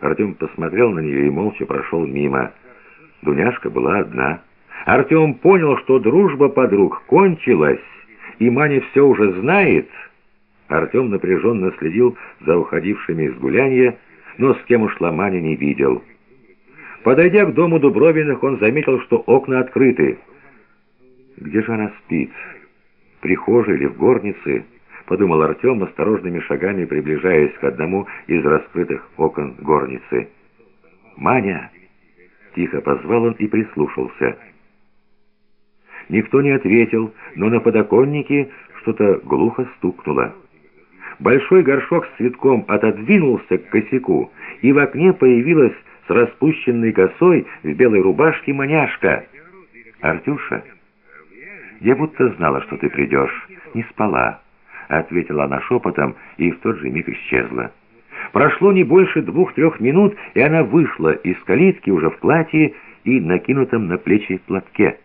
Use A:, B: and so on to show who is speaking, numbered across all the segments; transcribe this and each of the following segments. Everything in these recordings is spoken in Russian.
A: Артем посмотрел на нее и молча прошел мимо. Дуняшка была одна. Артем понял, что дружба подруг кончилась, и Маня все уже знает. Артем напряженно следил за уходившими из гуляния, но с кем ушла Маня не видел. Подойдя к дому Дубровиных, он заметил, что окна открыты. «Где же она спит? В прихожей или в горнице?» — подумал Артем, осторожными шагами приближаясь к одному из раскрытых окон горницы. «Маня!» — тихо позвал он и прислушался. Никто не ответил, но на подоконнике что-то глухо стукнуло. Большой горшок с цветком отодвинулся к косяку, и в окне появилась с распущенной косой в белой рубашке маняшка. «Артюша, я будто знала, что ты придешь, не спала». — ответила она шепотом и в тот же миг исчезла. Прошло не больше двух-трех минут, и она вышла из калитки уже в платье и накинутом на плечи платке.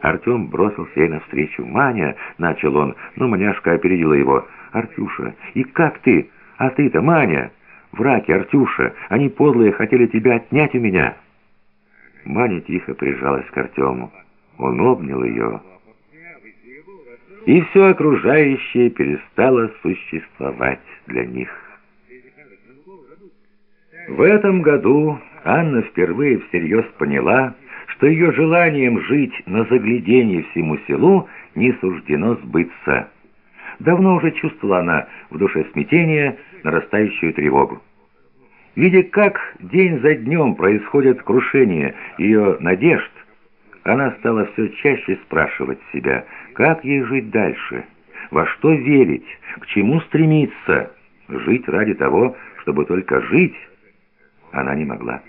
A: Артем бросился ей навстречу. «Маня!» — начал он, но маняшка опередила его. «Артюша, и как ты? А ты-то, Маня!» «Враки, Артюша! Они подлые хотели тебя отнять у меня!» Маня тихо прижалась к Артему. Он обнял ее и все окружающее перестало существовать для них. В этом году Анна впервые всерьез поняла, что ее желанием жить на загляденье всему селу не суждено сбыться. Давно уже чувствовала она в душе смятение, нарастающую тревогу. Видя, как день за днем происходит крушение ее надежд, она стала все чаще спрашивать себя, как ей жить дальше, во что верить, к чему стремиться. Жить ради того, чтобы только жить, она не могла.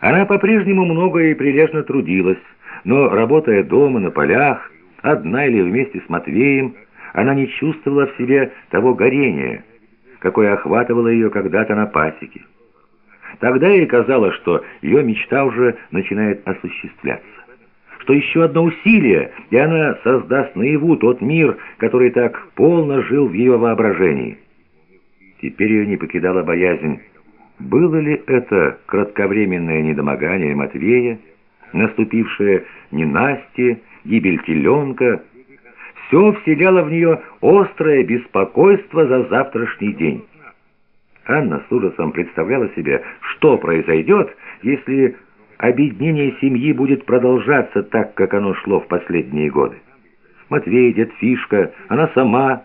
A: Она по-прежнему много и прилежно трудилась, но, работая дома, на полях, одна или вместе с Матвеем, она не чувствовала в себе того горения, какое охватывало ее когда-то на пасеке. Тогда ей казалось, что ее мечта уже начинает осуществляться. Что еще одно усилие, и она создаст наяву тот мир, который так полно жил в ее воображении. Теперь ее не покидала боязнь. Было ли это кратковременное недомогание Матвея, наступившее ненастье, гибель теленка? Все вселяло в нее острое беспокойство за завтрашний день. Анна с ужасом представляла себе, что произойдет, если объединение семьи будет продолжаться так, как оно шло в последние годы. Матвей, дед Фишка, она сама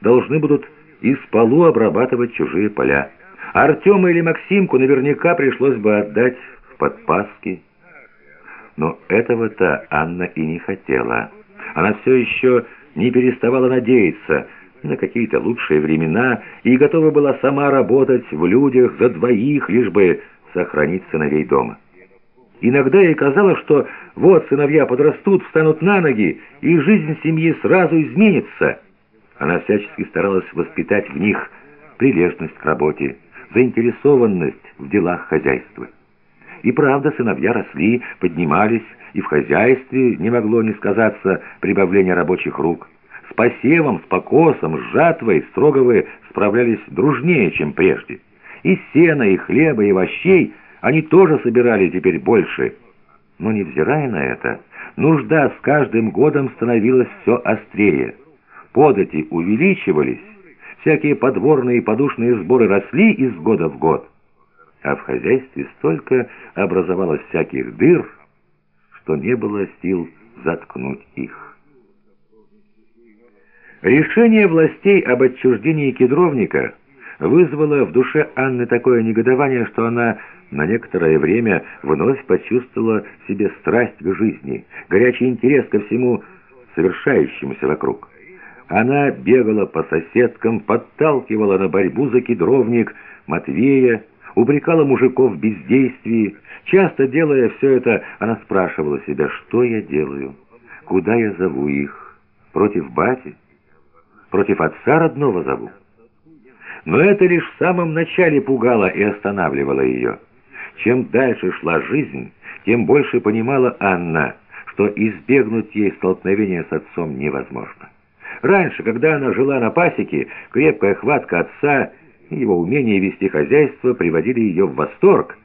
A: должны будут из полу обрабатывать чужие поля. Артема или Максимку наверняка пришлось бы отдать в подпаски. Но этого-то Анна и не хотела. Она все еще не переставала надеяться – на какие-то лучшие времена и готова была сама работать в людях за двоих, лишь бы сохранить сыновей дома. Иногда ей казалось, что вот сыновья подрастут, встанут на ноги, и жизнь семьи сразу изменится. Она всячески старалась воспитать в них прилежность к работе, заинтересованность в делах хозяйства. И правда, сыновья росли, поднимались, и в хозяйстве не могло не сказаться прибавление рабочих рук. С посевом, с покосом, с жатвой Строговы справлялись дружнее, чем прежде. И сена, и хлеба, и овощей они тоже собирали теперь больше. Но, невзирая на это, нужда с каждым годом становилась все острее. Подати увеличивались, всякие подворные и подушные сборы росли из года в год. А в хозяйстве столько образовалось всяких дыр, что не было сил заткнуть их. Решение властей об отчуждении кедровника вызвало в душе Анны такое негодование, что она на некоторое время вновь почувствовала в себе страсть к жизни, горячий интерес ко всему совершающемуся вокруг. Она бегала по соседкам, подталкивала на борьбу за кедровник Матвея, упрекала мужиков в бездействии. Часто делая все это, она спрашивала себя, что я делаю, куда я зову их, против бати? Против отца родного зову. Но это лишь в самом начале пугало и останавливало ее. Чем дальше шла жизнь, тем больше понимала Анна, что избегнуть ей столкновения с отцом невозможно. Раньше, когда она жила на пасеке, крепкая хватка отца Его умение вести хозяйство приводили ее в восторг.